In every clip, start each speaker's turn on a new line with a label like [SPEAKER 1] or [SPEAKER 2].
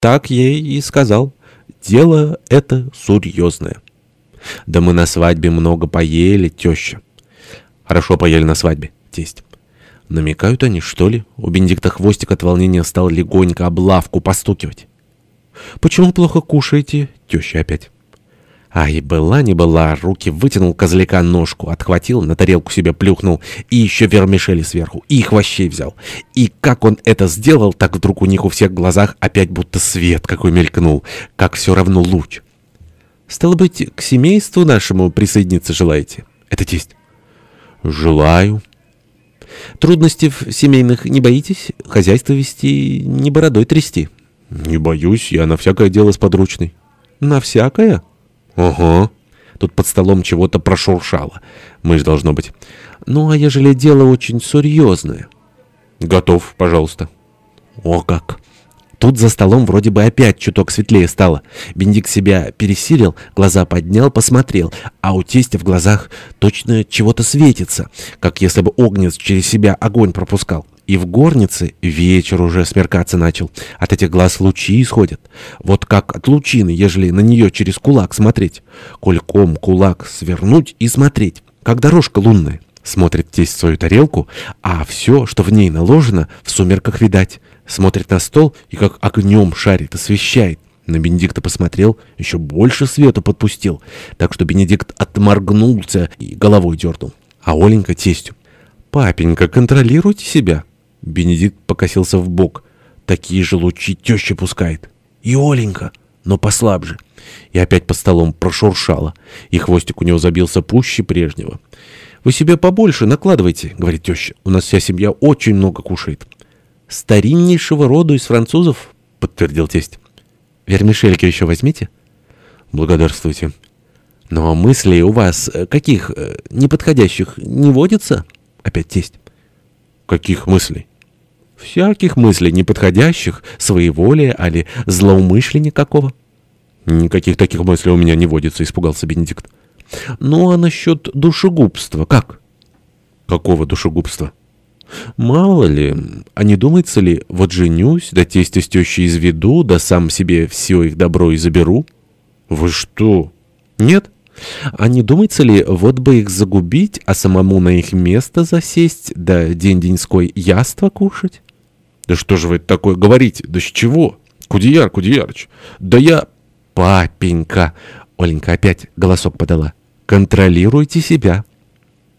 [SPEAKER 1] Так ей и сказал. Дело это серьезное. Да мы на свадьбе много поели, теща. Хорошо поели на свадьбе, тесть. Намекают они, что ли? У Бенедикта хвостик от волнения стал легонько облавку постукивать. «Почему плохо кушаете?» Теща опять. Ай, была не была, руки вытянул козляка ножку, отхватил, на тарелку себе плюхнул, и еще вермишели сверху, и их вообще взял. И как он это сделал, так вдруг у них у всех в глазах опять будто свет какой мелькнул, как все равно луч. Стало быть, к семейству нашему присоединиться желаете? Это тесть. Желаю. Трудностей семейных не боитесь? Хозяйство вести, не бородой трясти? Не боюсь, я на всякое дело сподручный. На всякое? «Ого!» Тут под столом чего-то прошуршало. Мышь должно быть. «Ну, а ежели дело очень серьезное?» «Готов, пожалуйста». «О как!» Тут за столом вроде бы опять чуток светлее стало. Бендик себя пересилил, глаза поднял, посмотрел, а у тестя в глазах точно чего-то светится, как если бы огнец через себя огонь пропускал. И в горнице вечер уже смеркаться начал. От этих глаз лучи исходят. Вот как от лучины, ежели на нее через кулак смотреть. Кольком кулак свернуть и смотреть, как дорожка лунная. Смотрит тесть свою тарелку, а все, что в ней наложено, в сумерках видать. Смотрит на стол и как огнем шарит, освещает. На Бенедикта посмотрел, еще больше света подпустил, так что Бенедикт отморгнулся и головой дернул. А Оленька тестю. «Папенька, контролируйте себя». Бенедикт покосился в бок. Такие же лучи теща пускает. И Оленька, но послабже. И опять под столом прошуршало. И хвостик у него забился пуще прежнего. «Вы себе побольше накладывайте», — говорит теща. «У нас вся семья очень много кушает». «Стариннейшего рода из французов», — подтвердил тесть. «Вермишельки еще возьмите?» «Благодарствуйте». «Но мыслей у вас э, каких э, неподходящих не водится?» Опять тесть. «Каких мыслей?» Всяких мыслей неподходящих, своеволия, али злоумышления какого. Никаких таких мыслей у меня не водится, испугался Бенедикт. Ну а насчет душегубства как? Какого душегубства? Мало ли, а не думается ли, вот женюсь, да тестя с тещей изведу, да сам себе все их добро и заберу? Вы что? Нет? А не думается ли, вот бы их загубить, а самому на их место засесть, да день-деньской яство кушать? «Да что же вы такое говорите? Да с чего? Кудеяр, Кудеярыч, да я...» «Папенька!» — Оленька опять голосок подала. «Контролируйте себя!»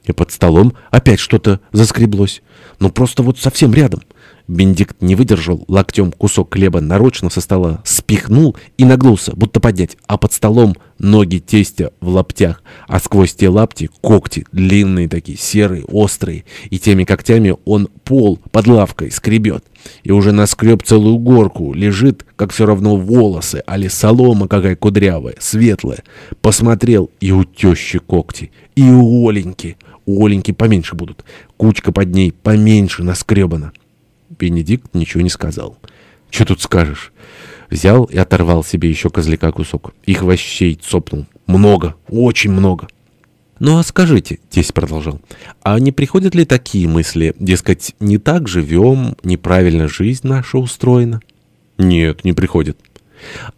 [SPEAKER 1] И под столом опять что-то заскреблось. Ну просто вот совсем рядом. Бенедикт не выдержал, локтем кусок хлеба нарочно со стола спихнул и нагнулся, будто поднять, а под столом ноги тестя в лаптях, а сквозь те лапти когти, длинные такие, серые, острые, и теми когтями он пол под лавкой скребет. И уже наскреб целую горку, лежит, как все равно волосы, али солома какая кудрявая, светлая. Посмотрел, и у тещи когти, и у Оленьки. У Оленьки поменьше будут, кучка под ней поменьше наскребана. Бенедикт ничего не сказал. «Что тут скажешь?» Взял и оторвал себе еще козляка кусок. Их вощей цопнул. Много, очень много. «Ну а скажите», — тесть продолжал, «а не приходят ли такие мысли, дескать, не так живем, неправильно жизнь наша устроена?» «Нет, не приходят».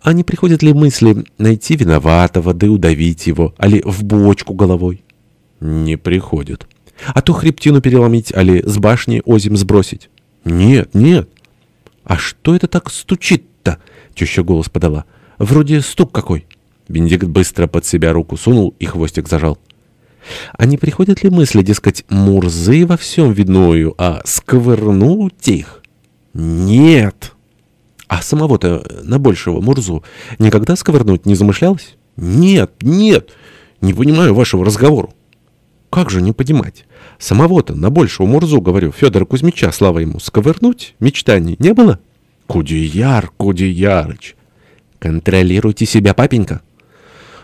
[SPEAKER 1] «А не приходят ли мысли найти виноватого, да и удавить его, али в бочку головой?» «Не приходят». «А то хребтину переломить, али с башни озим сбросить?» «Нет, нет». «А что это так стучит-то?» — теща голос подала. «Вроде стук какой». Бенедикт быстро под себя руку сунул и хвостик зажал. «А не приходят ли мысли, дескать, Мурзы во всем видною, а сковырнуть их?» «Нет». «А самого-то на большего Мурзу никогда сковырнуть не замышлялось?» «Нет, нет, не понимаю вашего разговора». Как же не понимать? Самого-то на большего Мурзу, говорю, Федора Кузьмича, слава ему, сковырнуть мечтаний не было? Кудеяр, Кудеярыч. Контролируйте себя, папенька.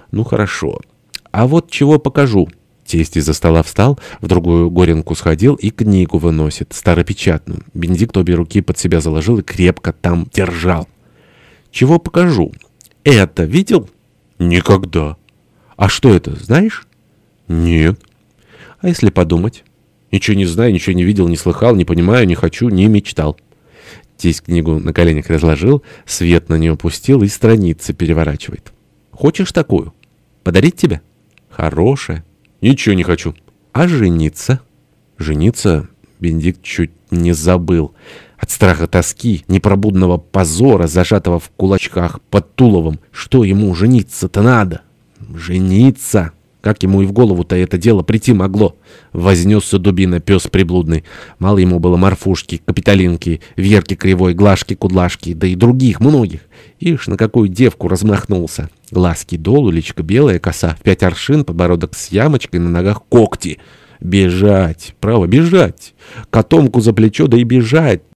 [SPEAKER 1] Ну, хорошо. А вот чего покажу. Тесть из-за стола встал, в другую горенку сходил и книгу выносит, старопечатную. Бенедикт обе руки под себя заложил и крепко там держал. Чего покажу? Это видел? Никогда. А что это, знаешь? Нет. А если подумать? Ничего не знаю, ничего не видел, не слыхал, не понимаю, не хочу, не мечтал. Тесть книгу на коленях разложил, свет на нее пустил и страницы переворачивает. «Хочешь такую? Подарить тебе?» «Хорошая». «Ничего не хочу». «А жениться?» «Жениться?» Бенедикт чуть не забыл. От страха тоски, непробудного позора, зажатого в кулачках под Туловом. Что ему жениться-то надо? Жениться! Как ему и в голову-то это дело прийти могло? Вознесся дубина, пес приблудный. Мало ему было морфушки, капиталинки, верки кривой, глажки, кудлашки, да и других, многих. Ишь, на какую девку размахнулся. Глазки долу, личка белая, коса в пять аршин, подбородок с ямочкой, на ногах когти. Бежать, право, бежать. Котомку за плечо, да и бежать.